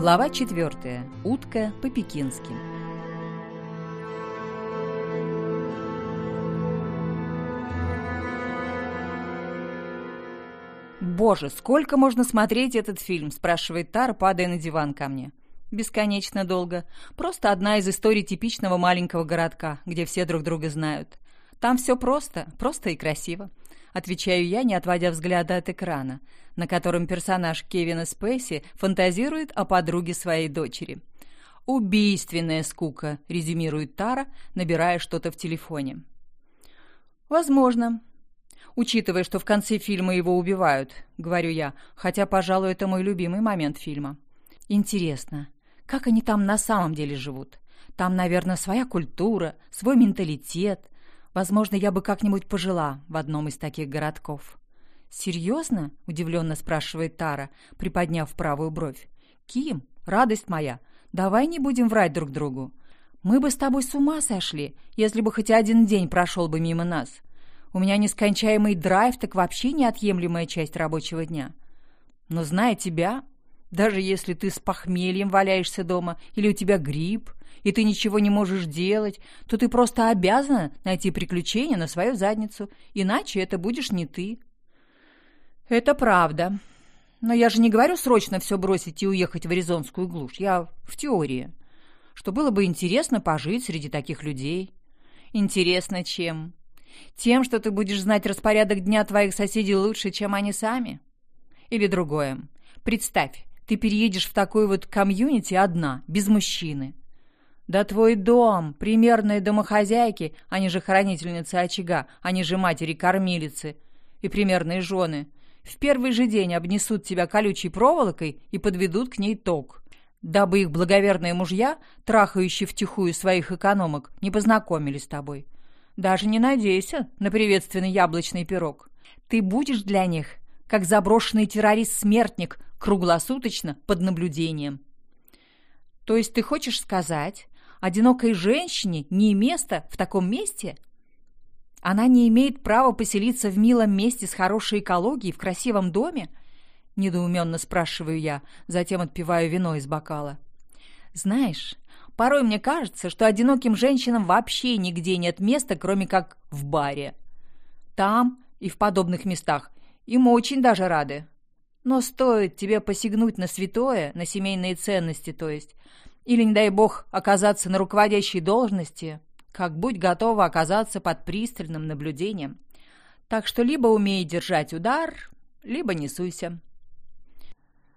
Глава 4. Утка по-пекински. «Боже, сколько можно смотреть этот фильм?» – спрашивает Тара, падая на диван ко мне. «Бесконечно долго. Просто одна из историй типичного маленького городка, где все друг друга знают. Там все просто, просто и красиво. Отвечаю я, не отводя взгляда от экрана, на котором персонаж Кевина Спейси фантазирует о подруге своей дочери. «Убийственная скука», — резюмирует Тара, набирая что-то в телефоне. «Возможно», учитывая, что в конце фильма его убивают, говорю я, хотя, пожалуй, это мой любимый момент фильма. Интересно, как они там на самом деле живут? Там, наверное, своя культура, свой менталитет, Возможно, я бы как-нибудь пожила в одном из таких городков. «Серьезно?» — удивленно спрашивает Тара, приподняв правую бровь. «Ким, радость моя, давай не будем врать друг другу. Мы бы с тобой с ума сошли, если бы хоть один день прошел бы мимо нас. У меня нескончаемый драйв, так вообще неотъемлемая часть рабочего дня. Но зная тебя, даже если ты с похмельем валяешься дома или у тебя грипп, и ты ничего не можешь делать, то ты просто обязана найти приключения на свою задницу, иначе это будешь не ты. Это правда. Но я же не говорю срочно все бросить и уехать в Аризонскую глушь. Я в теории. Что было бы интересно пожить среди таких людей. Интересно чем? Тем, что ты будешь знать распорядок дня твоих соседей лучше, чем они сами? Или другое. Представь, ты переедешь в такой вот комьюнити одна, без мужчины. Да твой дом, примерные домохозяйки, они же хранительницы очага, они же матери-кормилицы и примерные жены, в первый же день обнесут тебя колючей проволокой и подведут к ней ток, дабы их благоверные мужья, трахающие втихую своих экономок, не познакомились с тобой. Даже не надейся на приветственный яблочный пирог. Ты будешь для них, как заброшенный террорист-смертник, круглосуточно под наблюдением. То есть ты хочешь сказать, одинокой женщине не место в таком месте? Она не имеет права поселиться в милом месте с хорошей экологией в красивом доме? Недоуменно спрашиваю я, затем отпиваю вино из бокала. Знаешь, порой мне кажется, что одиноким женщинам вообще нигде нет места, кроме как в баре. Там и в подобных местах им очень даже рады. Но стоит тебе посягнуть на святое, на семейные ценности, то есть, или, не дай бог, оказаться на руководящей должности, как будь готова оказаться под пристальным наблюдением. Так что либо умей держать удар, либо не суйся.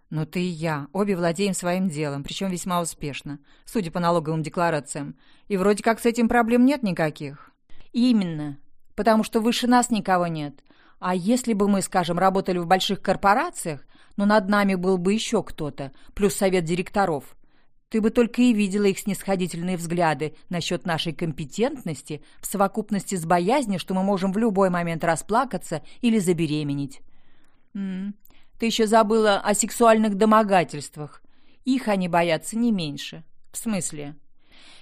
Но ты и я, обе владеем своим делом, причем весьма успешно, судя по налоговым декларациям. И вроде как с этим проблем нет никаких. Именно, потому что выше нас никого нет. А если бы мы, скажем, работали в больших корпорациях, но над нами был бы еще кто-то, плюс совет директоров, ты бы только и видела их снисходительные взгляды насчет нашей компетентности в совокупности с боязнью, что мы можем в любой момент расплакаться или забеременеть. М ты еще забыла о сексуальных домогательствах. Их они боятся не меньше. В смысле?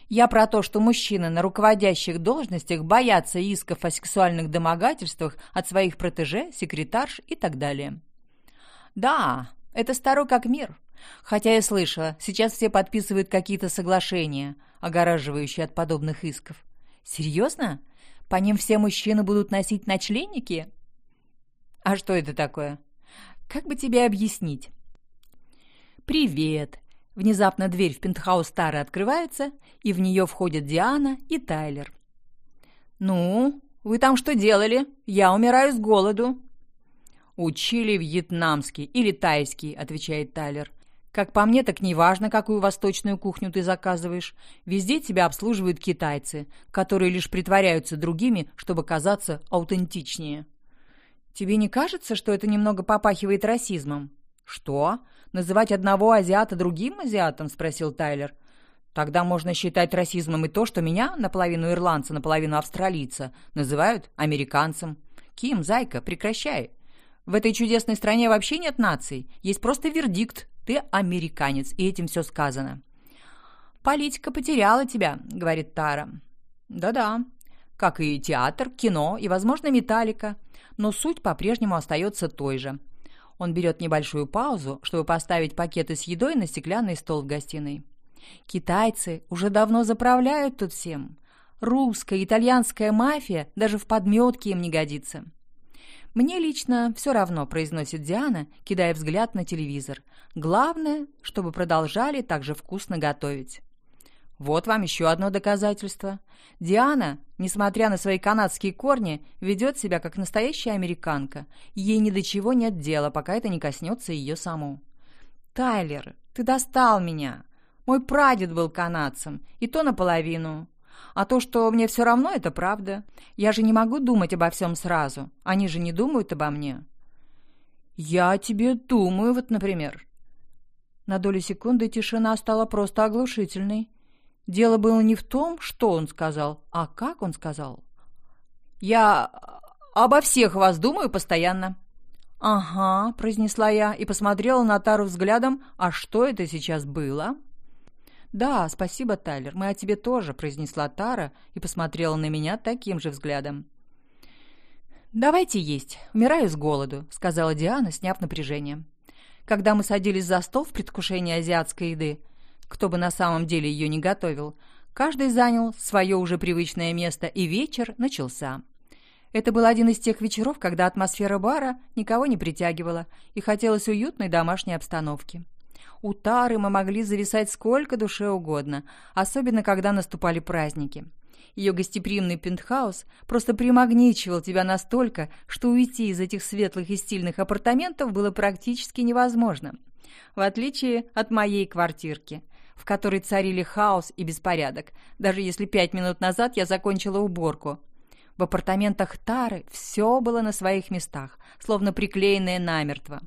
Я про то, что мужчины на руководящих должностях боятся исков о сексуальных домогательствах от своих протеже, секретарш и так далее. Да, это старо как мир. Хотя я слышала, сейчас все подписывают какие-то соглашения, огораживающие от подобных исков. Серьезно? По ним все мужчины будут носить ночленники? А что это такое? Как бы тебе объяснить? «Привет!» Внезапно дверь в пентхаус Тары открывается, и в нее входят Диана и Тайлер. «Ну, вы там что делали? Я умираю с голоду». «Учили вьетнамский или тайский», — отвечает Тайлер. Как по мне, так неважно, какую восточную кухню ты заказываешь. Везде тебя обслуживают китайцы, которые лишь притворяются другими, чтобы казаться аутентичнее. Тебе не кажется, что это немного попахивает расизмом? Что? Называть одного азиата другим азиатом? Спросил Тайлер. Тогда можно считать расизмом и то, что меня, наполовину ирландца, наполовину австралийца, называют американцем. Ким, зайка, прекращай. В этой чудесной стране вообще нет наций. Есть просто вердикт ты американец, и этим все сказано. «Политика потеряла тебя», — говорит Тара. «Да-да, как и театр, кино и, возможно, металлика. Но суть по-прежнему остается той же. Он берет небольшую паузу, чтобы поставить пакеты с едой на стеклянный стол в гостиной. Китайцы уже давно заправляют тут всем. Русская, итальянская мафия даже в подметке им не годится. «Мне лично все равно», — произносит Диана, кидая взгляд на телевизор. «Главное, чтобы продолжали так же вкусно готовить». Вот вам еще одно доказательство. Диана, несмотря на свои канадские корни, ведет себя как настоящая американка. Ей ни до чего нет дела, пока это не коснется ее саму. «Тайлер, ты достал меня. Мой прадед был канадцем, и то наполовину. А то, что мне все равно, это правда. Я же не могу думать обо всем сразу. Они же не думают обо мне». «Я тебе думаю, вот, например». На долю секунды тишина стала просто оглушительной. Дело было не в том, что он сказал, а как он сказал. «Я обо всех вас думаю постоянно». «Ага», — произнесла я и посмотрела на Тару взглядом, «а что это сейчас было?» «Да, спасибо, Тайлер, мы о тебе тоже», — произнесла Тара и посмотрела на меня таким же взглядом. «Давайте есть. Умираю с голоду», — сказала Диана, сняв напряжение. Когда мы садились за стол в предвкушении азиатской еды, кто бы на самом деле ее не готовил. Каждый занял свое уже привычное место, и вечер начался. Это был один из тех вечеров, когда атмосфера бара никого не притягивала, и хотелось уютной домашней обстановки. У Тары мы могли зависать сколько душе угодно, особенно когда наступали праздники. Ее гостеприимный пентхаус просто примагничивал тебя настолько, что уйти из этих светлых и стильных апартаментов было практически невозможно. В отличие от моей квартирки, в которой царили хаос и беспорядок, даже если пять минут назад я закончила уборку. В апартаментах Тары все было на своих местах, словно приклеенное намертво.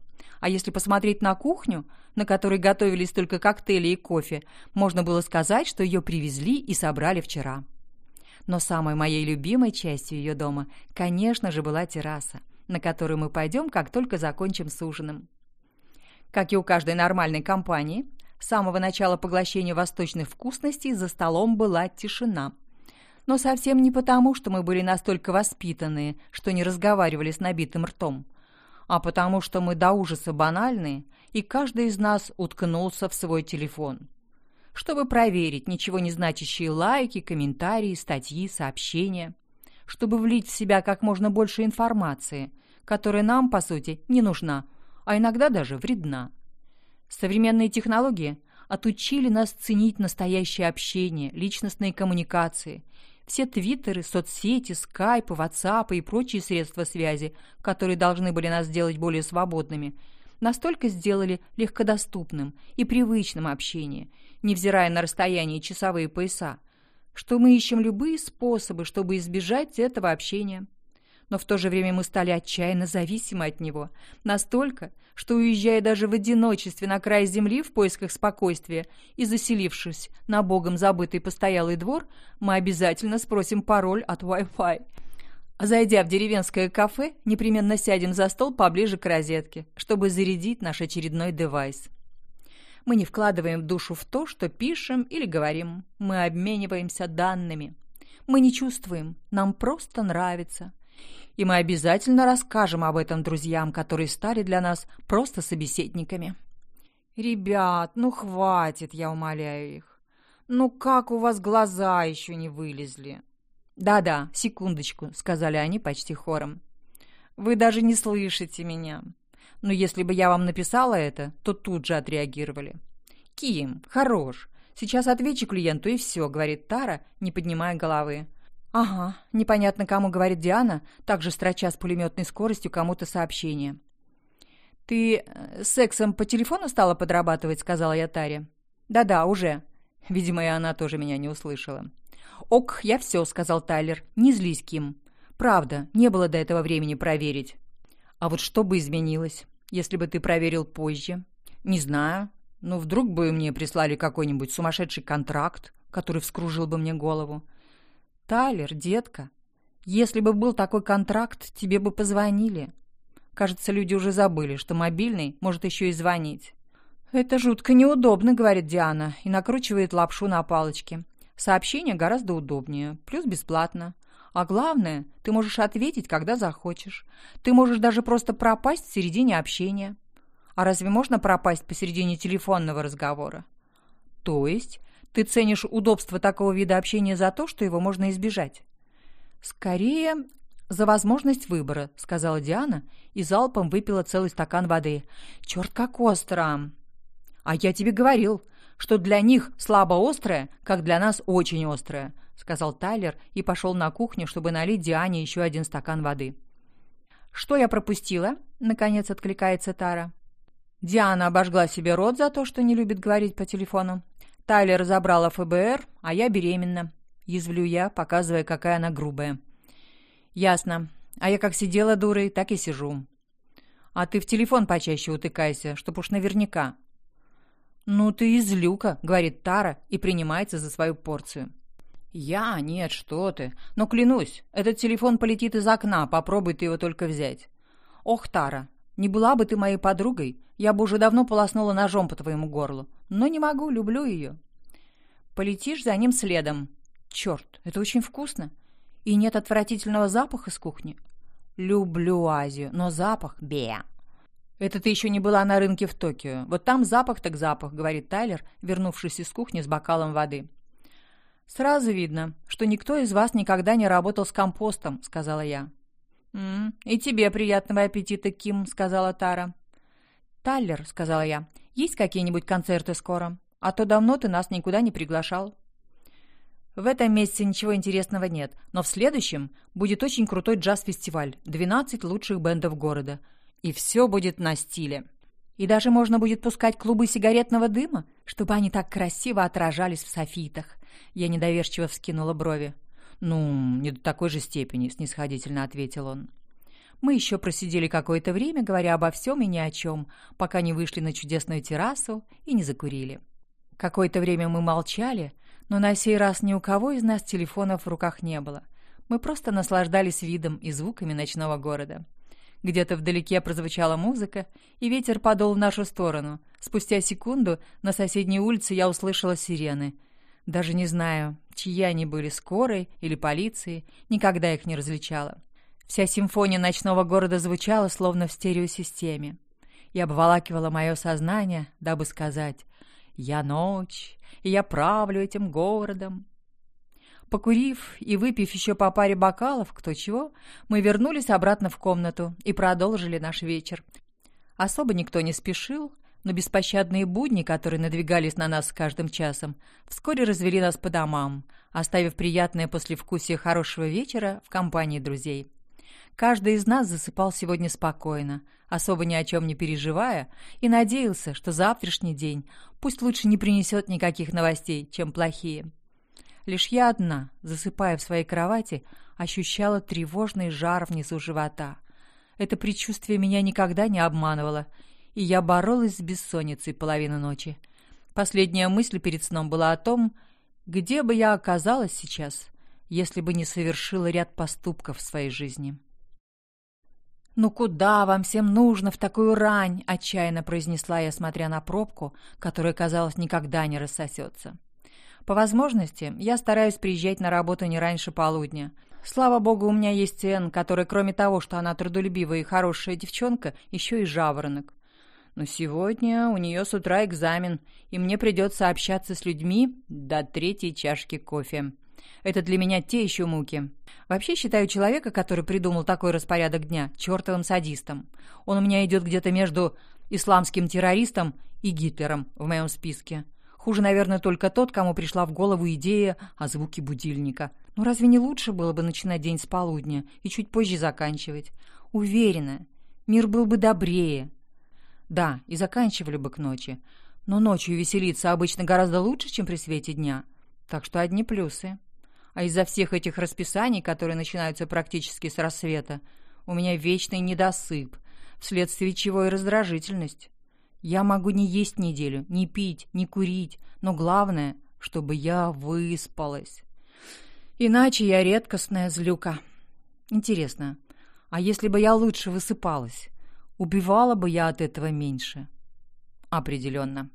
А если посмотреть на кухню, на которой готовились только коктейли и кофе, можно было сказать, что ее привезли и собрали вчера. Но самой моей любимой частью ее дома, конечно же, была терраса, на которую мы пойдем, как только закончим с ужином. Как и у каждой нормальной компании, с самого начала поглощения восточных вкусностей за столом была тишина. Но совсем не потому, что мы были настолько воспитанные, что не разговаривали с набитым ртом, а потому что мы до ужаса банальные, и каждый из нас уткнулся в свой телефон. Чтобы проверить ничего не значащие лайки, комментарии, статьи, сообщения. Чтобы влить в себя как можно больше информации, которая нам, по сути, не нужна, а иногда даже вредна. Современные технологии отучили нас ценить настоящее общение, личностные коммуникации. Все твиттеры, соцсети, скайпы, ватсапы и прочие средства связи, которые должны были нас сделать более свободными, настолько сделали легкодоступным и привычным общение, невзирая на расстояние и часовые пояса, что мы ищем любые способы, чтобы избежать этого общения но в то же время мы стали отчаянно зависимы от него. Настолько, что, уезжая даже в одиночестве на край земли в поисках спокойствия и заселившись на богом забытый постоялый двор, мы обязательно спросим пароль от Wi-Fi. Зайдя в деревенское кафе, непременно сядем за стол поближе к розетке, чтобы зарядить наш очередной девайс. Мы не вкладываем душу в то, что пишем или говорим. Мы обмениваемся данными. Мы не чувствуем, нам просто нравится – и мы обязательно расскажем об этом друзьям, которые стали для нас просто собеседниками. «Ребят, ну хватит, я умоляю их. Ну как у вас глаза еще не вылезли?» «Да-да, секундочку», — сказали они почти хором. «Вы даже не слышите меня. Но если бы я вам написала это, то тут же отреагировали». «Ким, хорош. Сейчас отвечу клиенту, и все», — говорит Тара, не поднимая головы. «Ага, непонятно кому говорит Диана, также строча с пулеметной скоростью кому-то сообщение». «Ты э, сексом по телефону стала подрабатывать?» — сказала я Таре. «Да-да, уже». Видимо, и она тоже меня не услышала. «Ок, я все», — сказал Тайлер. «Не злись, Ким. Правда, не было до этого времени проверить». «А вот что бы изменилось, если бы ты проверил позже?» «Не знаю. Ну, вдруг бы мне прислали какой-нибудь сумасшедший контракт, который вскружил бы мне голову. «Тайлер, детка, если бы был такой контракт, тебе бы позвонили». Кажется, люди уже забыли, что мобильный может еще и звонить. «Это жутко неудобно», — говорит Диана, и накручивает лапшу на палочке. «Сообщение гораздо удобнее, плюс бесплатно. А главное, ты можешь ответить, когда захочешь. Ты можешь даже просто пропасть в середине общения. А разве можно пропасть посередине телефонного разговора? То есть ты ценишь удобство такого вида общения за то, что его можно избежать? Скорее, за возможность выбора, сказала Диана и залпом выпила целый стакан воды. Черт, как остро! А я тебе говорил, что для них слабо острое, как для нас очень острое, сказал Тайлер и пошел на кухню, чтобы налить Диане еще один стакан воды. Что я пропустила? наконец откликается Тара. Диана обожгла себе рот за то, что не любит говорить по телефону. Тайлер забрала ФБР, а я беременна. Язвлю я, показывая, какая она грубая. Ясно. А я как сидела дурой, так и сижу. А ты в телефон почаще утыкайся, чтоб уж наверняка. Ну ты из люка, говорит Тара и принимается за свою порцию. Я? Нет, что ты. Но клянусь, этот телефон полетит из окна, попробуй ты его только взять. Ох, Тара, не была бы ты моей подругой, я бы уже давно полоснула ножом по твоему горлу. Но не могу, люблю ее. Полетишь за ним следом. Черт, это очень вкусно. И нет отвратительного запаха с кухни. Люблю Азию, но запах — бе. Это ты еще не была на рынке в Токио. Вот там запах так запах, говорит Тайлер, вернувшись из кухни с бокалом воды. Сразу видно, что никто из вас никогда не работал с компостом, сказала я. «М -м, «И тебе приятного аппетита, Ким», — сказала Тара. «Таллер», — сказала я, — «есть какие-нибудь концерты скоро? А то давно ты нас никуда не приглашал». В этом месяце ничего интересного нет, но в следующем будет очень крутой джаз-фестиваль, 12 лучших бендов города. И все будет на стиле. И даже можно будет пускать клубы сигаретного дыма, чтобы они так красиво отражались в софитах. Я недоверчиво вскинула брови. «Ну, не до такой же степени», — снисходительно ответил он. Мы еще просидели какое-то время, говоря обо всем и ни о чем, пока не вышли на чудесную террасу и не закурили. Какое-то время мы молчали, но на сей раз ни у кого из нас телефонов в руках не было. Мы просто наслаждались видом и звуками ночного города. Где-то вдалеке прозвучала музыка, и ветер подул в нашу сторону. Спустя секунду на соседней улице я услышала сирены. Даже не знаю, чьи они были, скорой или полиции, никогда их не различала. Вся симфония ночного города звучала, словно в стереосистеме, и обволакивала мое сознание, дабы сказать «Я ночь, и я правлю этим городом». Покурив и выпив еще по паре бокалов, кто чего, мы вернулись обратно в комнату и продолжили наш вечер. Особо никто не спешил, но беспощадные будни, которые надвигались на нас с каждым часом, вскоре развели нас по домам, оставив приятное послевкусие хорошего вечера в компании друзей. Каждый из нас засыпал сегодня спокойно, особо ни о чем не переживая, и надеялся, что завтрашний день пусть лучше не принесет никаких новостей, чем плохие. Лишь я одна, засыпая в своей кровати, ощущала тревожный жар внизу живота. Это предчувствие меня никогда не обманывало, и я боролась с бессонницей половину ночи. Последняя мысль перед сном была о том, где бы я оказалась сейчас, если бы не совершила ряд поступков в своей жизни. «Ну куда вам всем нужно в такую рань?» — отчаянно произнесла я, смотря на пробку, которая, казалось, никогда не рассосется. По возможности, я стараюсь приезжать на работу не раньше полудня. Слава богу, у меня есть Энн, которая, кроме того, что она трудолюбивая и хорошая девчонка, еще и жаворонок. Но сегодня у нее с утра экзамен, и мне придется общаться с людьми до третьей чашки кофе. Это для меня те еще муки. Вообще считаю человека, который придумал такой распорядок дня, чертовым садистом. Он у меня идет где-то между исламским террористом и Гитлером в моем списке. Хуже, наверное, только тот, кому пришла в голову идея о звуке будильника. Но ну, разве не лучше было бы начинать день с полудня и чуть позже заканчивать? Уверена, мир был бы добрее. Да, и заканчивали бы к ночи. Но ночью веселиться обычно гораздо лучше, чем при свете дня. Так что одни плюсы. А из-за всех этих расписаний, которые начинаются практически с рассвета, у меня вечный недосып, вследствие чего и раздражительность. Я могу не есть неделю, не пить, не курить, но главное, чтобы я выспалась. Иначе я редкостная злюка. Интересно, а если бы я лучше высыпалась, убивала бы я от этого меньше? Определенно.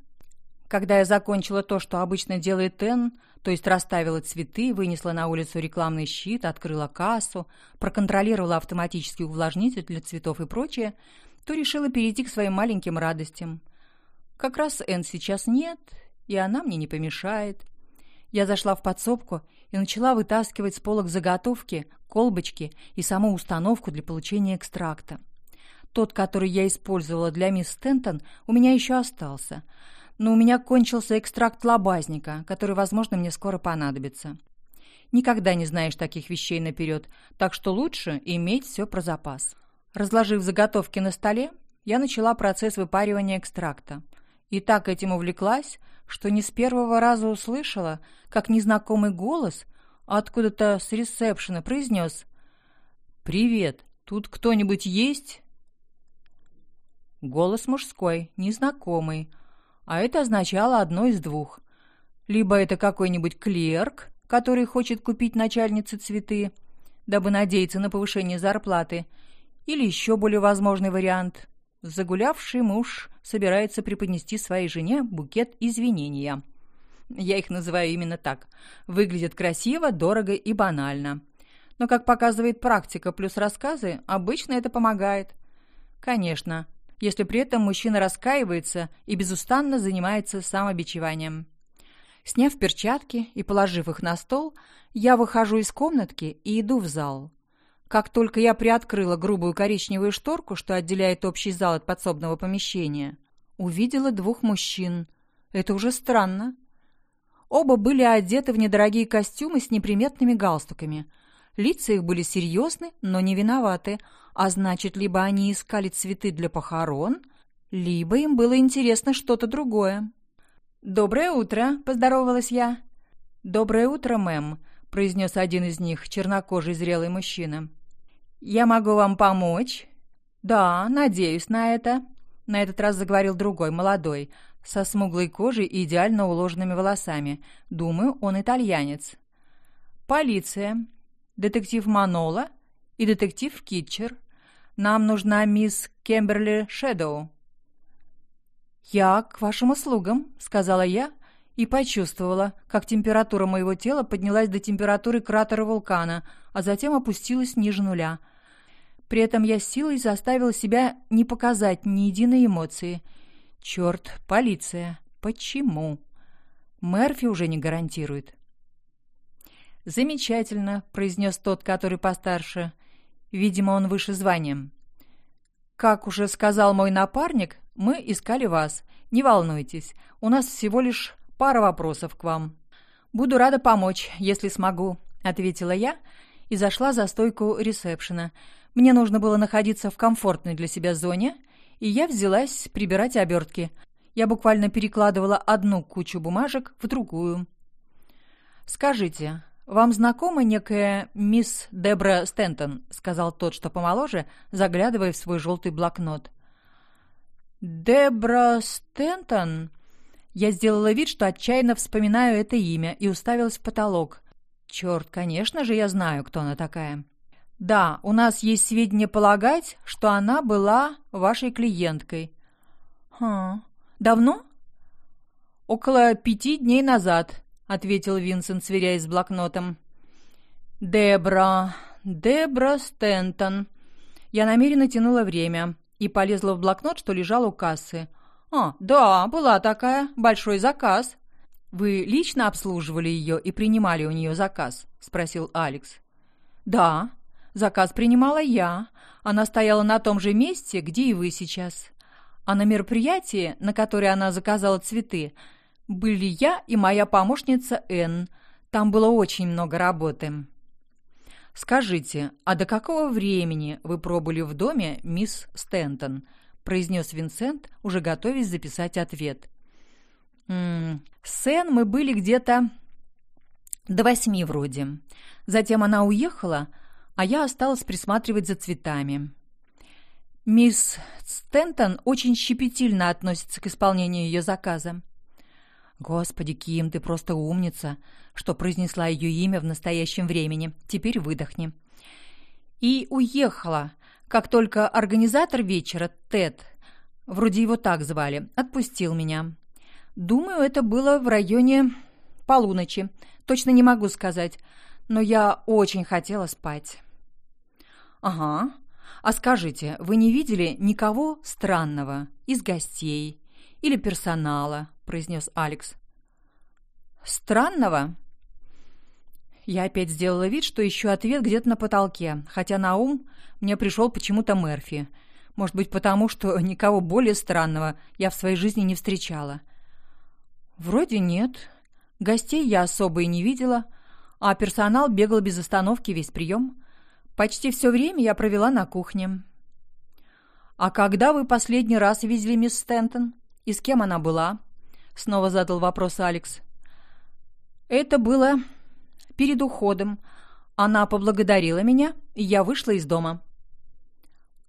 Когда я закончила то, что обычно делает Энн, то есть расставила цветы, вынесла на улицу рекламный щит, открыла кассу, проконтролировала автоматический увлажнитель для цветов и прочее, то решила перейти к своим маленьким радостям. Как раз Энн сейчас нет, и она мне не помешает. Я зашла в подсобку и начала вытаскивать с полок заготовки, колбочки и саму установку для получения экстракта. Тот, который я использовала для мисс Стентон, у меня еще остался — но у меня кончился экстракт лобазника, который, возможно, мне скоро понадобится. Никогда не знаешь таких вещей наперед, так что лучше иметь все про запас. Разложив заготовки на столе, я начала процесс выпаривания экстракта. И так этим увлеклась, что не с первого раза услышала, как незнакомый голос откуда-то с ресепшена произнес «Привет, тут кто-нибудь есть?» Голос мужской, незнакомый, а это означало одно из двух. Либо это какой-нибудь клерк, который хочет купить начальнице цветы, дабы надеяться на повышение зарплаты, или еще более возможный вариант – загулявший муж собирается преподнести своей жене букет извинения. Я их называю именно так. Выглядят красиво, дорого и банально. Но, как показывает практика плюс рассказы, обычно это помогает. Конечно, если при этом мужчина раскаивается и безустанно занимается самобичеванием. Сняв перчатки и положив их на стол, я выхожу из комнатки и иду в зал. Как только я приоткрыла грубую коричневую шторку, что отделяет общий зал от подсобного помещения, увидела двух мужчин. Это уже странно. Оба были одеты в недорогие костюмы с неприметными галстуками. Лица их были серьезны, но не виноваты, а значит, либо они искали цветы для похорон, либо им было интересно что-то другое. «Доброе утро!» – поздоровалась я. «Доброе утро, мэм», – произнес один из них, чернокожий зрелый мужчина. «Я могу вам помочь?» «Да, надеюсь на это», – на этот раз заговорил другой, молодой, со смуглой кожей и идеально уложенными волосами. Думаю, он итальянец. «Полиция. Детектив Манола и детектив Китчер. Нам нужна мисс Кемберли Шэдоу». «Я к вашим услугам», — сказала я и почувствовала, как температура моего тела поднялась до температуры кратера вулкана, а затем опустилась ниже нуля. При этом я силой заставила себя не показать ни единой эмоции. «Черт, полиция! Почему?» Мерфи уже не гарантирует. «Замечательно», — произнес тот, который постарше. Видимо, он выше званием. «Как уже сказал мой напарник, мы искали вас. Не волнуйтесь, у нас всего лишь пара вопросов к вам». «Буду рада помочь, если смогу», — ответила я и зашла за стойку ресепшена. Мне нужно было находиться в комфортной для себя зоне, и я взялась прибирать обертки. Я буквально перекладывала одну кучу бумажек в другую. «Скажите, «Вам знакома некая мисс Дебра Стентон?» — сказал тот, что помоложе, заглядывая в свой желтый блокнот. «Дебра Стентон?» Я сделала вид, что отчаянно вспоминаю это имя и уставилась в потолок. «Черт, конечно же, я знаю, кто она такая». «Да, у нас есть сведения полагать, что она была вашей клиенткой». «Хм, давно?» «Около пяти дней назад», ответил Винсент, сверяясь с блокнотом. «Дебра, Дебра Стентон». Я намеренно тянула время и полезла в блокнот, что лежал у кассы. «А, да, была такая. Большой заказ». «Вы лично обслуживали ее и принимали у нее заказ?» — спросил Алекс. «Да, заказ принимала я. Она стояла на том же месте, где и вы сейчас. А на мероприятии, на которое она заказала цветы, были я и моя помощница Энн. Там было очень много работы. «Скажите, а до какого времени вы пробыли в доме мисс Стентон?» произнес Винсент, уже готовясь записать ответ. «М -м, «С Энн мы были где-то до восьми вроде. Затем она уехала, а я осталась присматривать за цветами». Мисс Стентон очень щепетильно относится к исполнению ее заказа. «Господи, Ким, ты просто умница, что произнесла ее имя в настоящем времени. Теперь выдохни». И уехала, как только организатор вечера, Тед, вроде его так звали, отпустил меня. Думаю, это было в районе полуночи. Точно не могу сказать, но я очень хотела спать. Ага. А скажите, вы не видели никого странного из гостей или персонала, произнес Алекс. Странного? Я опять сделала вид, что ищу ответ где-то на потолке, хотя на ум мне пришел почему-то Мерфи. Может быть, потому что никого более странного я в своей жизни не встречала. Вроде нет. Гостей я особо и не видела, а персонал бегал без остановки весь прием. Почти все время я провела на кухне. «А когда вы последний раз видели мисс Стентон? И с кем она была?» Снова задал вопрос Алекс. «Это было перед уходом. Она поблагодарила меня, и я вышла из дома».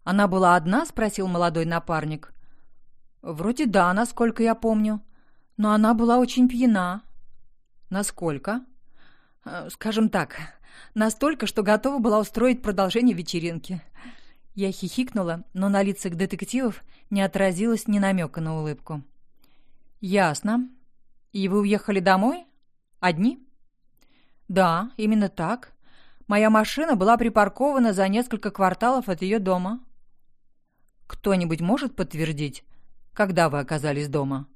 «Она была одна?» — спросил молодой напарник. «Вроде да, насколько я помню. Но она была очень пьяна». «Насколько?» «Э, «Скажем так, настолько, что готова была устроить продолжение вечеринки». Я хихикнула, но на лицах детективов не отразилось ни намека на улыбку. «Ясно. И вы уехали домой? Одни?» «Да, именно так. Моя машина была припаркована за несколько кварталов от ее дома. Кто-нибудь может подтвердить, когда вы оказались дома?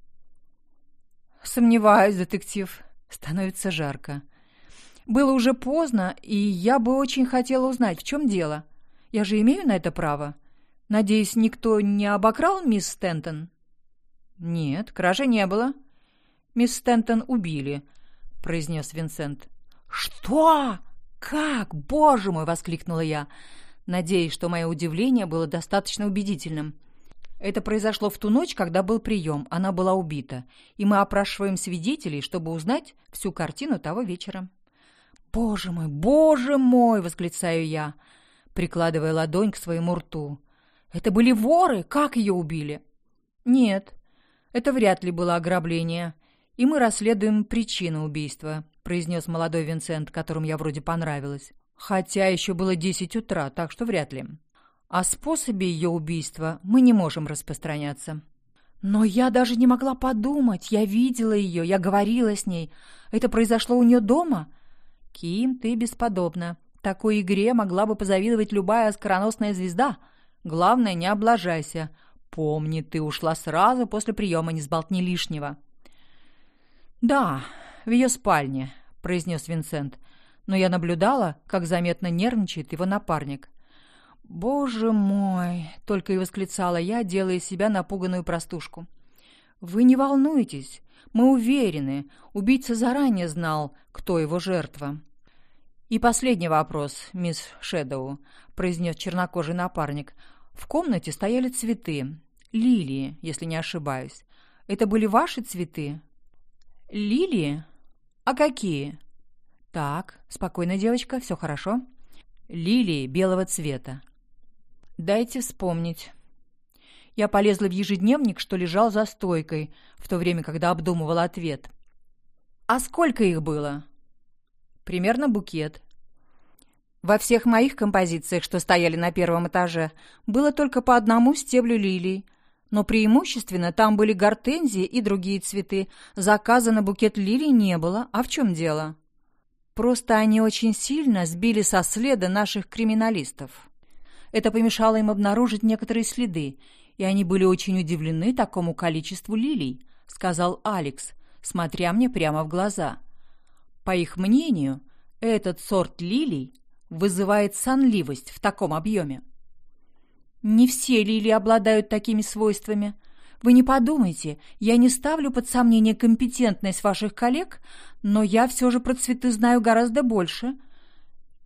Сомневаюсь, детектив. Становится жарко. Было уже поздно, и я бы очень хотела узнать, в чем дело. Я же имею на это право. Надеюсь, никто не обокрал мисс Стентон? Нет, кражи не было. Мисс Стентон убили, произнес Винсент. Что? Как? Боже мой, воскликнула я надеясь, что мое удивление было достаточно убедительным. Это произошло в ту ночь, когда был прием, она была убита, и мы опрашиваем свидетелей, чтобы узнать всю картину того вечера. «Боже мой, боже мой!» — восклицаю я, прикладывая ладонь к своему рту. «Это были воры? Как ее убили?» «Нет, это вряд ли было ограбление, и мы расследуем причину убийства», — произнес молодой Винсент, которому я вроде понравилась. Хотя еще было десять утра, так что вряд ли. О способе ее убийства мы не можем распространяться. Но я даже не могла подумать. Я видела ее, я говорила с ней. Это произошло у нее дома? Ким, ты бесподобна. Такой игре могла бы позавидовать любая скороносная звезда. Главное, не облажайся. Помни, ты ушла сразу после приема, не сболтни лишнего. «Да, в ее спальне», — произнес Винсент но я наблюдала, как заметно нервничает его напарник. «Боже мой!» — только и восклицала я, делая из себя напуганную простушку. «Вы не волнуйтесь, мы уверены, убийца заранее знал, кто его жертва». «И последний вопрос, мисс Шэдоу», — произнес чернокожий напарник. «В комнате стояли цветы, лилии, если не ошибаюсь. Это были ваши цветы?» «Лилии? А какие?» «Так, спокойно, девочка, все хорошо?» «Лилии белого цвета». «Дайте вспомнить». Я полезла в ежедневник, что лежал за стойкой, в то время, когда обдумывала ответ. «А сколько их было?» «Примерно букет». Во всех моих композициях, что стояли на первом этаже, было только по одному стеблю лилий, но преимущественно там были гортензии и другие цветы. Заказа на букет лилий не было. А в чем дело?» Просто они очень сильно сбили со следа наших криминалистов. Это помешало им обнаружить некоторые следы, и они были очень удивлены такому количеству лилий, сказал Алекс, смотря мне прямо в глаза. По их мнению, этот сорт лилий вызывает сонливость в таком объеме. Не все лилии обладают такими свойствами. Вы не подумайте, я не ставлю под сомнение компетентность ваших коллег, но я все же про цветы знаю гораздо больше.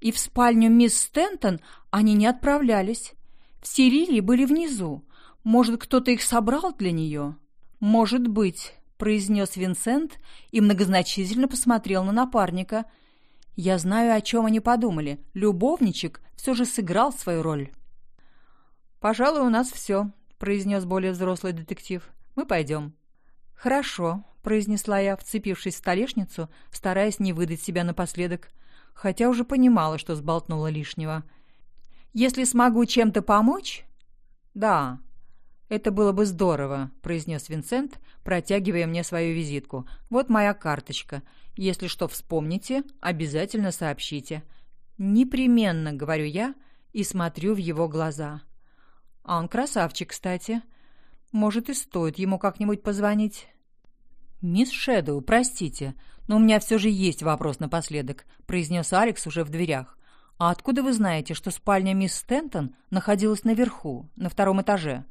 И в спальню мисс Стентон они не отправлялись. Все лилии были внизу. Может, кто-то их собрал для нее? Может быть, произнес Винсент и многозначительно посмотрел на напарника. Я знаю, о чем они подумали. Любовничек все же сыграл свою роль. «Пожалуй, у нас все», — произнес более взрослый детектив. «Мы пойдем». «Хорошо», — произнесла я, вцепившись в столешницу, стараясь не выдать себя напоследок, хотя уже понимала, что сболтнула лишнего. «Если смогу чем-то помочь...» «Да, «Это было бы здорово», — произнес Винсент, протягивая мне свою визитку. «Вот моя карточка. Если что вспомните, обязательно сообщите». «Непременно», — говорю я и смотрю в его глаза. «А он красавчик, кстати. Может, и стоит ему как-нибудь позвонить». «Мисс Шэдоу, простите, но у меня все же есть вопрос напоследок», — произнес Алекс уже в дверях. «А откуда вы знаете, что спальня мисс Стентон находилась наверху, на втором этаже?»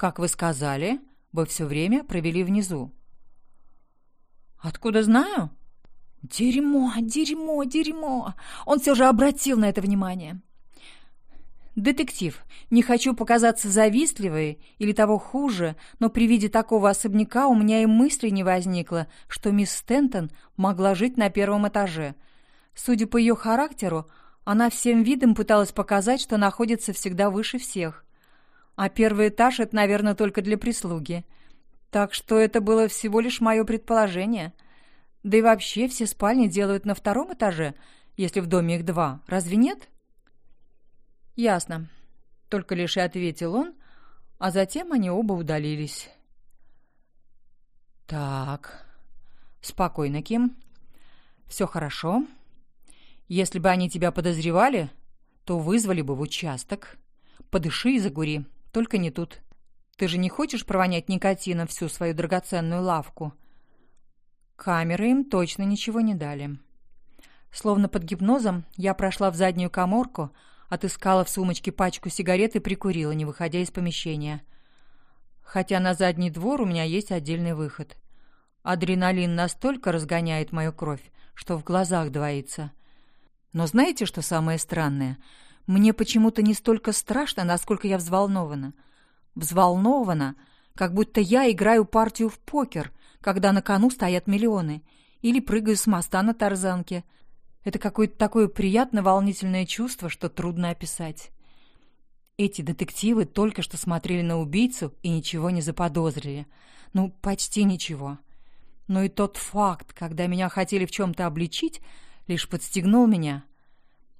Как вы сказали, вы все время провели внизу. Откуда знаю? Дерьмо, дерьмо, дерьмо. Он все же обратил на это внимание. «Детектив, не хочу показаться завистливой или того хуже, но при виде такого особняка у меня и мысли не возникло, что мисс Стентон могла жить на первом этаже. Судя по ее характеру, она всем видом пыталась показать, что находится всегда выше всех. А первый этаж — это, наверное, только для прислуги. Так что это было всего лишь мое предположение. Да и вообще все спальни делают на втором этаже, если в доме их два. Разве нет? Ясно. Только лишь и ответил он, а затем они оба удалились. Так, спокойно, Ким. Все хорошо. Если бы они тебя подозревали, то вызвали бы в участок. Подыши и загури. Только не тут. Ты же не хочешь провонять никотином всю свою драгоценную лавку? Камеры им точно ничего не дали. Словно под гипнозом я прошла в заднюю каморку, отыскала в сумочке пачку сигарет и прикурила, не выходя из помещения. Хотя на задний двор у меня есть отдельный выход. Адреналин настолько разгоняет мою кровь, что в глазах двоится. Но знаете, что самое странное — мне почему-то не столько страшно, насколько я взволнована. Взволнована, как будто я играю партию в покер, когда на кону стоят миллионы, или прыгаю с моста на тарзанке. Это какое-то такое приятно волнительное чувство, что трудно описать. Эти детективы только что смотрели на убийцу и ничего не заподозрили. Ну, почти ничего. Но и тот факт, когда меня хотели в чем-то обличить, лишь подстегнул меня.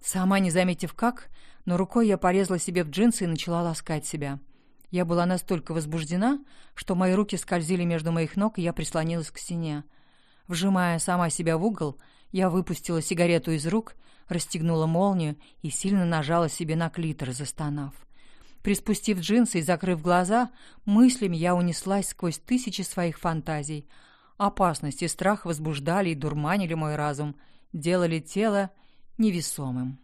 Сама не заметив как, но рукой я порезала себе в джинсы и начала ласкать себя. Я была настолько возбуждена, что мои руки скользили между моих ног, и я прислонилась к стене. Вжимая сама себя в угол, я выпустила сигарету из рук, расстегнула молнию и сильно нажала себе на клитор, застонав. Приспустив джинсы и закрыв глаза, мыслями я унеслась сквозь тысячи своих фантазий. Опасность и страх возбуждали и дурманили мой разум, делали тело невесомым.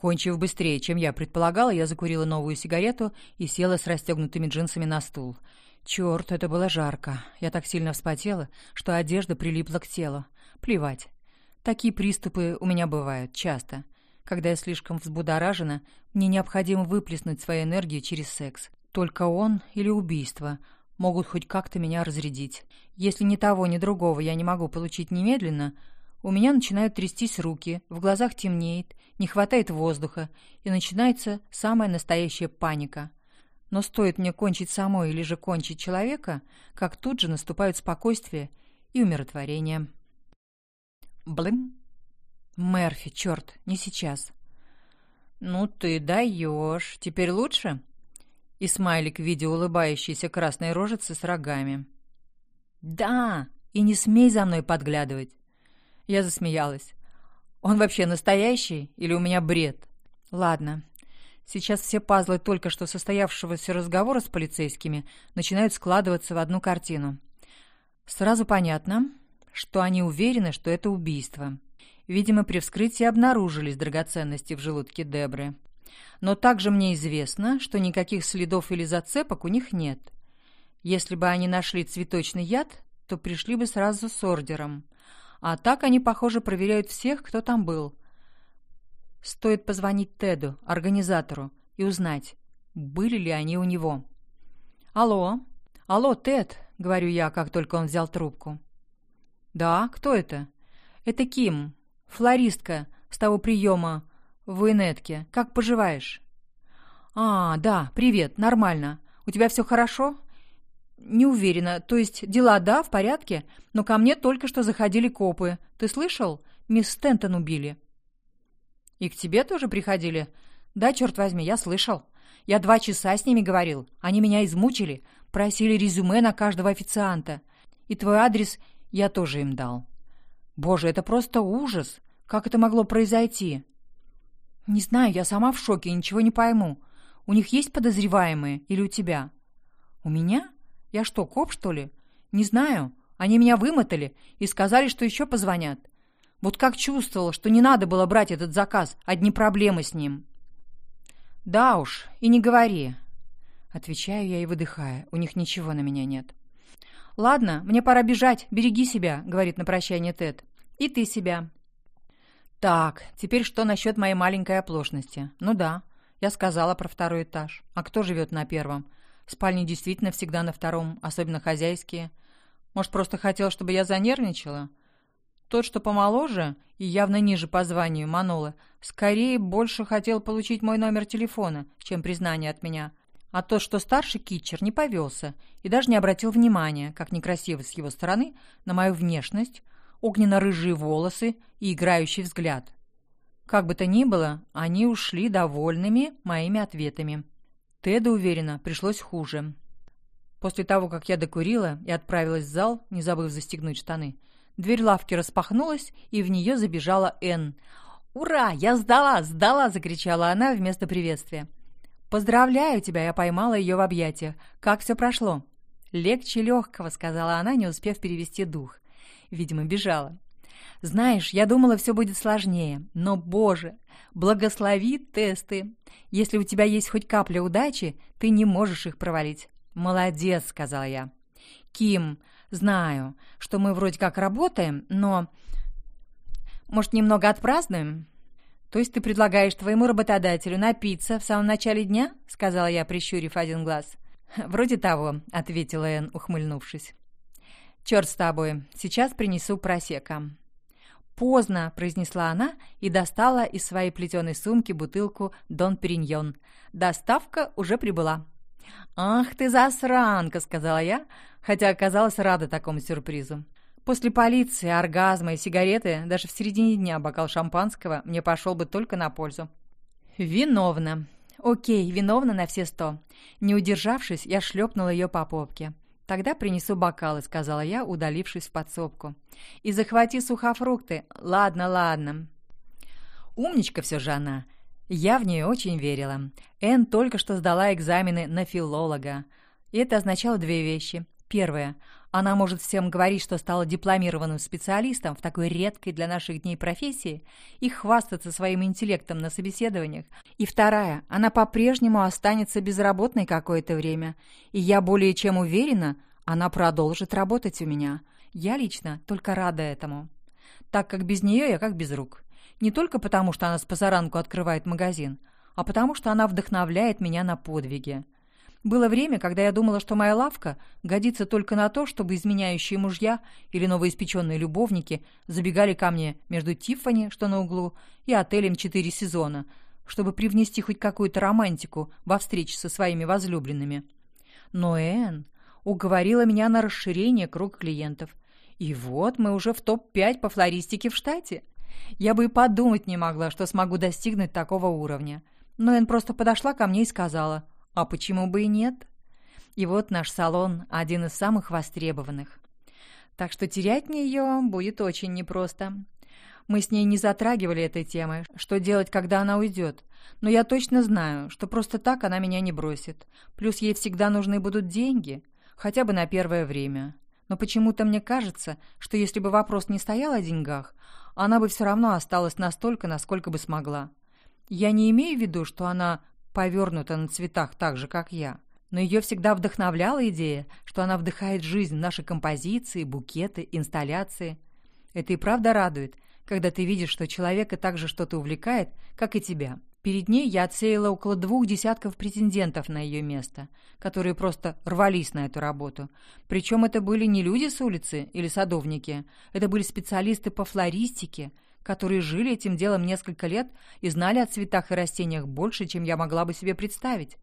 Кончив быстрее, чем я предполагала, я закурила новую сигарету и села с расстегнутыми джинсами на стул. Черт, это было жарко. Я так сильно вспотела, что одежда прилипла к телу. Плевать. Такие приступы у меня бывают часто. Когда я слишком взбудоражена, мне необходимо выплеснуть свою энергию через секс. Только он или убийство могут хоть как-то меня разрядить. Если ни того, ни другого я не могу получить немедленно, у меня начинают трястись руки, в глазах темнеет, не хватает воздуха, и начинается самая настоящая паника. Но стоит мне кончить самой или же кончить человека, как тут же наступают спокойствие и умиротворение. Блым. Мерфи, черт, не сейчас. Ну ты даешь. Теперь лучше? И смайлик в виде улыбающейся красной рожицы с рогами. Да, и не смей за мной подглядывать. Я засмеялась. «Он вообще настоящий или у меня бред?» «Ладно. Сейчас все пазлы только что состоявшегося разговора с полицейскими начинают складываться в одну картину. Сразу понятно, что они уверены, что это убийство. Видимо, при вскрытии обнаружились драгоценности в желудке Дебры. Но также мне известно, что никаких следов или зацепок у них нет. Если бы они нашли цветочный яд, то пришли бы сразу с ордером. А так они, похоже, проверяют всех, кто там был. Стоит позвонить Теду, организатору, и узнать, были ли они у него. «Алло? Алло, Тед!» — говорю я, как только он взял трубку. «Да, кто это?» «Это Ким, флористка с того приема в Инетке. Как поживаешь?» «А, да, привет, нормально. У тебя все хорошо? «Не уверена. То есть дела, да, в порядке, но ко мне только что заходили копы. Ты слышал? Мисс Стентон убили». «И к тебе тоже приходили?» «Да, черт возьми, я слышал. Я два часа с ними говорил. Они меня измучили, просили резюме на каждого официанта. И твой адрес я тоже им дал. Боже, это просто ужас! Как это могло произойти? Не знаю, я сама в шоке, ничего не пойму. У них есть подозреваемые или у тебя? У меня? Я что, коп, что ли? Не знаю. Они меня вымотали и сказали, что еще позвонят. Вот как чувствовала, что не надо было брать этот заказ, одни проблемы с ним. Да уж, и не говори. Отвечаю я и выдыхая, у них ничего на меня нет. «Ладно, мне пора бежать, береги себя», — говорит на прощание Тед. «И ты себя». «Так, теперь что насчет моей маленькой оплошности? Ну да, я сказала про второй этаж. А кто живет на первом? Спальни действительно всегда на втором, особенно хозяйские. Может, просто хотел, чтобы я занервничала? Тот, что помоложе и явно ниже по званию Манола, скорее больше хотел получить мой номер телефона, чем признание от меня. А тот, что старше Китчер, не повелся и даже не обратил внимания, как некрасиво с его стороны, на мою внешность, огненно-рыжие волосы и играющий взгляд. Как бы то ни было, они ушли довольными моими ответами. Теда, уверена, пришлось хуже. После того, как я докурила и отправилась в зал, не забыв застегнуть штаны, дверь лавки распахнулась, и в нее забежала Энн. «Ура! Я сдала! Сдала!» — закричала она вместо приветствия. «Поздравляю тебя!» — я поймала ее в объятиях. «Как все прошло?» «Легче легкого», — сказала она, не успев перевести дух. Видимо, бежала. «Знаешь, я думала, все будет сложнее. Но, боже, благослови тесты. Если у тебя есть хоть капля удачи, ты не можешь их провалить. «Молодец», — сказал я. «Ким, знаю, что мы вроде как работаем, но... Может, немного отпразднуем?» «То есть ты предлагаешь твоему работодателю напиться в самом начале дня?» — сказала я, прищурив один глаз. «Вроде того», — ответила Энн, ухмыльнувшись. «Черт с тобой, сейчас принесу просека». «Поздно», — произнесла она и достала из своей плетеной сумки бутылку «Дон Периньон». «Доставка уже прибыла». «Ах ты засранка!» — сказала я, хотя оказалась рада такому сюрпризу. После полиции, оргазма и сигареты даже в середине дня бокал шампанского мне пошел бы только на пользу. «Виновна». «Окей, виновна на все сто». Не удержавшись, я шлепнула ее по попке. «Тогда принесу бокалы», — сказала я, удалившись в подсобку. «И захвати сухофрукты. Ладно, ладно». Умничка все же она. Я в нее очень верила. Энн только что сдала экзамены на филолога. И это означало две вещи. Первое. Она может всем говорить, что стала дипломированным специалистом в такой редкой для наших дней профессии и хвастаться своим интеллектом на собеседованиях. И вторая. Она по-прежнему останется безработной какое-то время. И я более чем уверена, она продолжит работать у меня. Я лично только рада этому. Так как без нее я как без рук. Не только потому, что она с позаранку открывает магазин, а потому, что она вдохновляет меня на подвиги. Было время, когда я думала, что моя лавка годится только на то, чтобы изменяющие мужья или новоиспеченные любовники забегали ко мне между Тиффани, что на углу, и отелем «Четыре сезона», чтобы привнести хоть какую-то романтику во встрече со своими возлюбленными. Но Энн уговорила меня на расширение круга клиентов. И вот мы уже в топ-5 по флористике в штате. Я бы и подумать не могла, что смогу достигнуть такого уровня. Но Эн просто подошла ко мне и сказала, «А почему бы и нет?» И вот наш салон – один из самых востребованных. Так что терять ее будет очень непросто. Мы с ней не затрагивали этой темы, что делать, когда она уйдет. Но я точно знаю, что просто так она меня не бросит. Плюс ей всегда нужны будут деньги, хотя бы на первое время. Но почему-то мне кажется, что если бы вопрос не стоял о деньгах, она бы все равно осталась настолько, насколько бы смогла. Я не имею в виду, что она повернута на цветах так же, как я. Но ее всегда вдохновляла идея, что она вдыхает жизнь в наши композиции, букеты, инсталляции. Это и правда радует, когда ты видишь, что человека также что-то увлекает, как и тебя. Перед ней я отсеяла около двух десятков претендентов на ее место, которые просто рвались на эту работу. Причем это были не люди с улицы или садовники, это были специалисты по флористике, которые жили этим делом несколько лет и знали о цветах и растениях больше, чем я могла бы себе представить.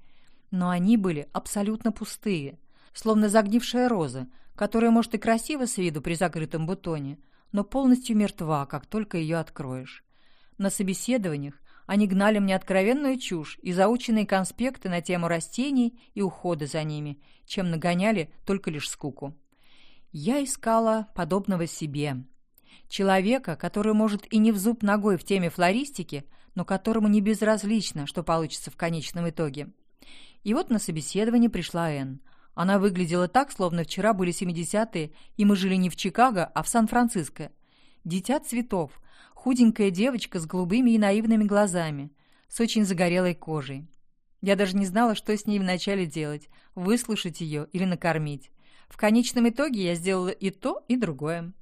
Но они были абсолютно пустые, словно загнившая роза, которая может и красиво с виду при закрытом бутоне, но полностью мертва, как только ее откроешь. На собеседованиях Они гнали мне откровенную чушь и заученные конспекты на тему растений и ухода за ними, чем нагоняли только лишь скуку. Я искала подобного себе. Человека, который может и не в зуб ногой в теме флористики, но которому не безразлично, что получится в конечном итоге. И вот на собеседование пришла Энн. Она выглядела так, словно вчера были 70-е, и мы жили не в Чикаго, а в Сан-Франциско. Дитя цветов, худенькая девочка с голубыми и наивными глазами, с очень загорелой кожей. Я даже не знала, что с ней вначале делать – выслушать ее или накормить. В конечном итоге я сделала и то, и другое.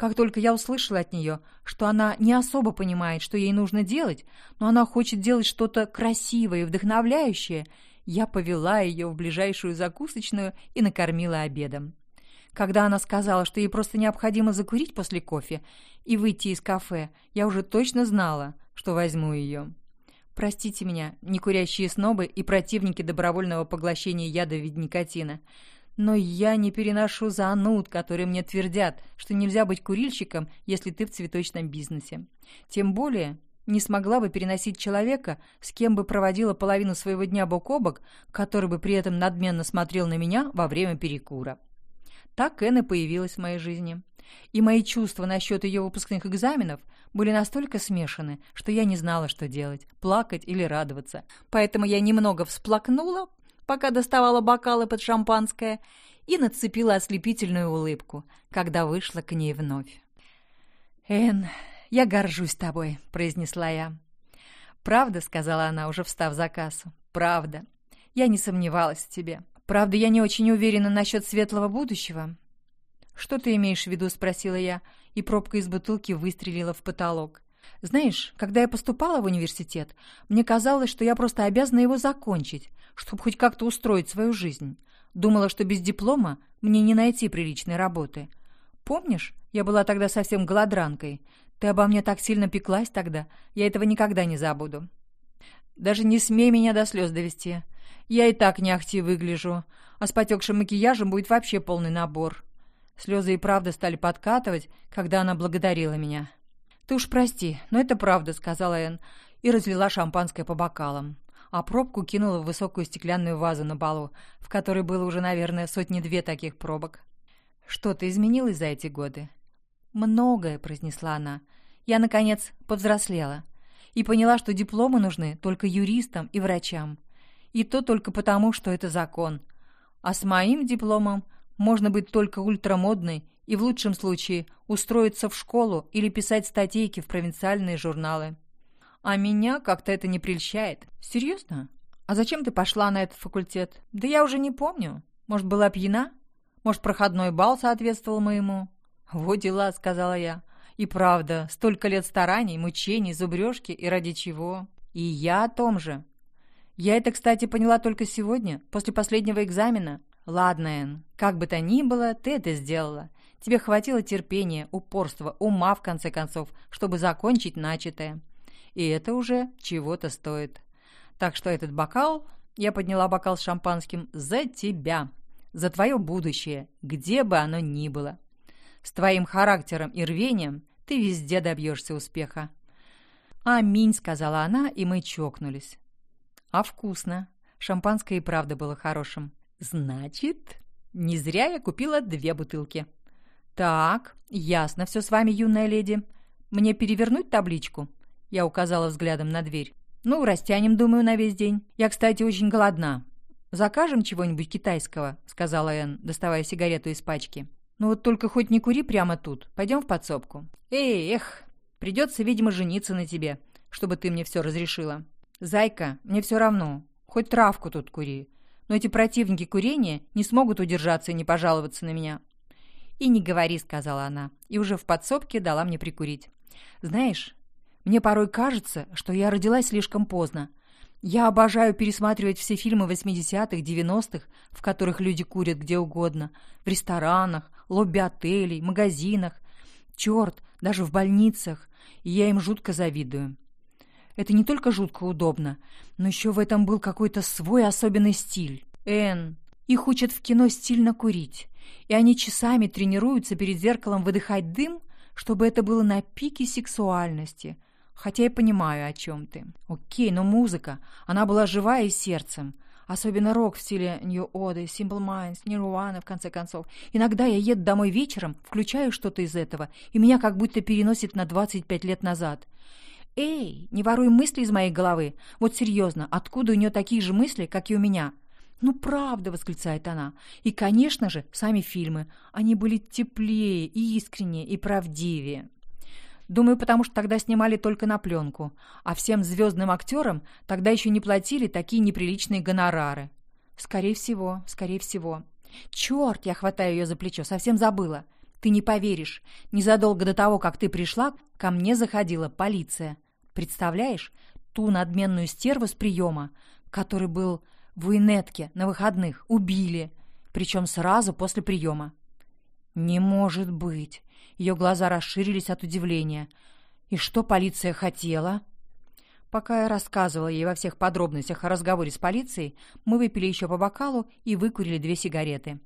Как только я услышала от нее, что она не особо понимает, что ей нужно делать, но она хочет делать что-то красивое и вдохновляющее, я повела ее в ближайшую закусочную и накормила обедом. Когда она сказала, что ей просто необходимо закурить после кофе и выйти из кафе, я уже точно знала, что возьму ее. Простите меня, некурящие снобы и противники добровольного поглощения яда в виде никотина. Но я не переношу зануд, которые мне твердят, что нельзя быть курильщиком, если ты в цветочном бизнесе. Тем более не смогла бы переносить человека, с кем бы проводила половину своего дня бок о бок, который бы при этом надменно смотрел на меня во время перекура. Так Энн и появилась в моей жизни. И мои чувства насчет ее выпускных экзаменов были настолько смешаны, что я не знала, что делать – плакать или радоваться. Поэтому я немного всплакнула, пока доставала бокалы под шампанское, и нацепила ослепительную улыбку, когда вышла к ней вновь. «Энн, я горжусь тобой», — произнесла я. «Правда», — сказала она, уже встав за кассу. «Правда. Я не сомневалась в тебе. Правда, я не очень уверена насчет светлого будущего». «Что ты имеешь в виду?» — спросила я, и пробка из бутылки выстрелила в потолок. «Знаешь, когда я поступала в университет, мне казалось, что я просто обязана его закончить, чтобы хоть как-то устроить свою жизнь. Думала, что без диплома мне не найти приличной работы. Помнишь, я была тогда совсем голодранкой. Ты обо мне так сильно пеклась тогда, я этого никогда не забуду. Даже не смей меня до слез довести. Я и так не ахти выгляжу, а с потекшим макияжем будет вообще полный набор. Слезы и правда стали подкатывать, когда она благодарила меня. «Ты уж прости, но это правда», — сказала Энн, и разлила шампанское по бокалам. А пробку кинула в высокую стеклянную вазу на балу, в которой было уже, наверное, сотни-две таких пробок. «Что-то изменилось за эти годы?» «Многое», — произнесла она. «Я, наконец, повзрослела и поняла, что дипломы нужны только юристам и врачам. И то только потому, что это закон. А с моим дипломом можно быть только ультрамодной и в лучшем случае устроиться в школу или писать статейки в провинциальные журналы. А меня как-то это не прельщает. Серьезно? А зачем ты пошла на этот факультет? Да я уже не помню. Может, была пьяна? Может, проходной бал соответствовал моему? Вот дела, сказала я. И правда, столько лет стараний, мучений, зубрежки, и ради чего? И я о том же. Я это, кстати, поняла только сегодня, после последнего экзамена. Ладно, Энн, как бы то ни было, ты это сделала. Тебе хватило терпения, упорства, ума, в конце концов, чтобы закончить начатое. И это уже чего-то стоит. Так что этот бокал, я подняла бокал с шампанским, за тебя, за твое будущее, где бы оно ни было. С твоим характером и рвением ты везде добьешься успеха. «Аминь», — сказала она, и мы чокнулись. А вкусно. Шампанское и правда было хорошим. Значит, не зря я купила две бутылки. Так, ясно все с вами, юная леди. Мне перевернуть табличку? Я указала взглядом на дверь. Ну, растянем, думаю, на весь день. Я, кстати, очень голодна. Закажем чего-нибудь китайского, сказала Энн, доставая сигарету из пачки. Ну вот только хоть не кури прямо тут. Пойдем в подсобку. Эй, эх, придется, видимо, жениться на тебе, чтобы ты мне все разрешила. «Зайка, мне все равно. Хоть травку тут кури. Но эти противники курения не смогут удержаться и не пожаловаться на меня». «И не говори», — сказала она, и уже в подсобке дала мне прикурить. «Знаешь, мне порой кажется, что я родилась слишком поздно. Я обожаю пересматривать все фильмы 80-х, 90-х, в которых люди курят где угодно. В ресторанах, лобби отелей, магазинах. Черт, даже в больницах. И я им жутко завидую. Это не только жутко удобно, но еще в этом был какой-то свой особенный стиль. Эн, их учат в кино стильно курить, и они часами тренируются перед зеркалом выдыхать дым, чтобы это было на пике сексуальности. Хотя я понимаю, о чем ты. Окей, но музыка, она была живая и сердцем. Особенно рок в стиле New Order, Simple Minds, Nirvana, в конце концов. Иногда я еду домой вечером, включаю что-то из этого, и меня как будто переносит на 25 лет назад. «Эй, не воруй мысли из моей головы! Вот серьезно, откуда у нее такие же мысли, как и у меня?» «Ну, правда!» — восклицает она. «И, конечно же, сами фильмы. Они были теплее, и искреннее, и правдивее». Думаю, потому что тогда снимали только на пленку, а всем звездным актерам тогда еще не платили такие неприличные гонорары. Скорее всего, скорее всего. Черт, я хватаю ее за плечо, совсем забыла. Ты не поверишь, незадолго до того, как ты пришла, ко мне заходила полиция. Представляешь, ту надменную стерву с приема, который был в Уинетке на выходных, убили, причем сразу после приема. «Не может быть!» Ее глаза расширились от удивления. «И что полиция хотела?» Пока я рассказывала ей во всех подробностях о разговоре с полицией, мы выпили еще по бокалу и выкурили две сигареты.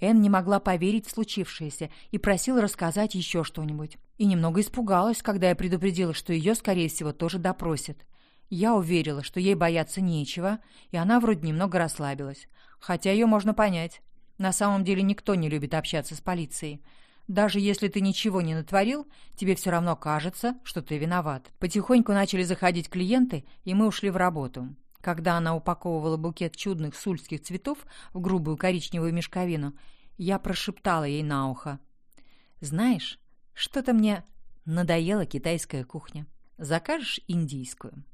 Энн не могла поверить в случившееся и просила рассказать еще что-нибудь. И немного испугалась, когда я предупредила, что ее, скорее всего, тоже допросят. Я уверила, что ей бояться нечего, и она вроде немного расслабилась. Хотя ее можно понять. На самом деле никто не любит общаться с полицией. Даже если ты ничего не натворил, тебе все равно кажется, что ты виноват. Потихоньку начали заходить клиенты, и мы ушли в работу. Когда она упаковывала букет чудных сульских цветов в грубую коричневую мешковину, я прошептала ей на ухо. «Знаешь, что-то мне надоела китайская кухня. Закажешь индийскую?»